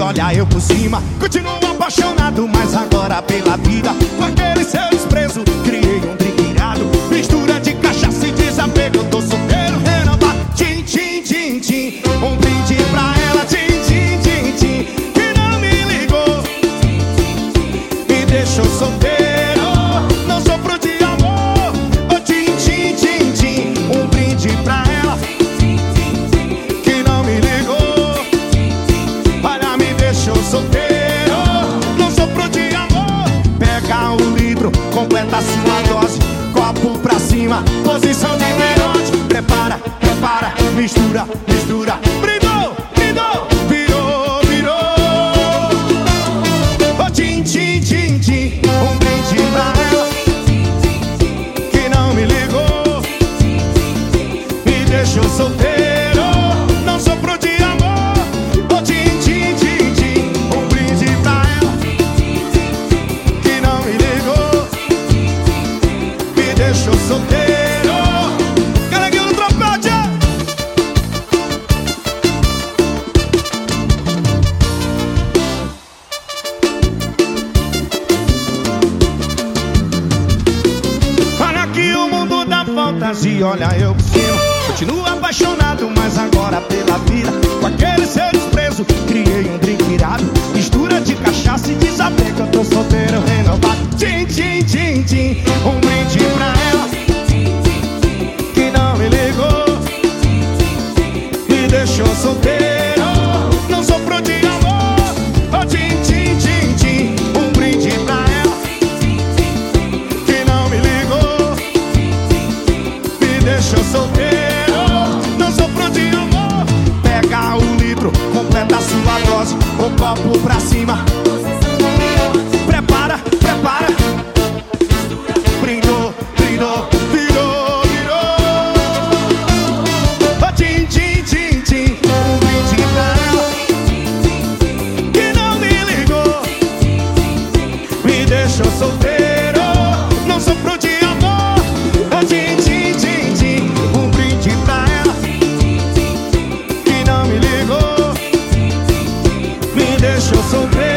olha eu por cima. Continuo apaixonado, mas agora pela vida. completa sua dose. Copo pra cima, posição de perote. Prepara, prepara, mistura, mistura. e olha eu por cima Continuo apaixonado, mas agora pela vida. Com aquele seu desprezo, criei um drink irado. Mistura de cachaça e de saber que eu tô solteiro renovado. Tchim, tchim, um brinde pra ela. Que não me ligou. Me deixou solteiro. Eu sou solteiro, não sou de amor. Pega um litro, completa sua dose. O copo pra cima. Prepara, prepara. Brindou, brindou, virou, virou. Oh, Tim, tim, tim, Um brinde pra ela Que não me ligou. Me deixou solteiro, não sou de eu sou bem.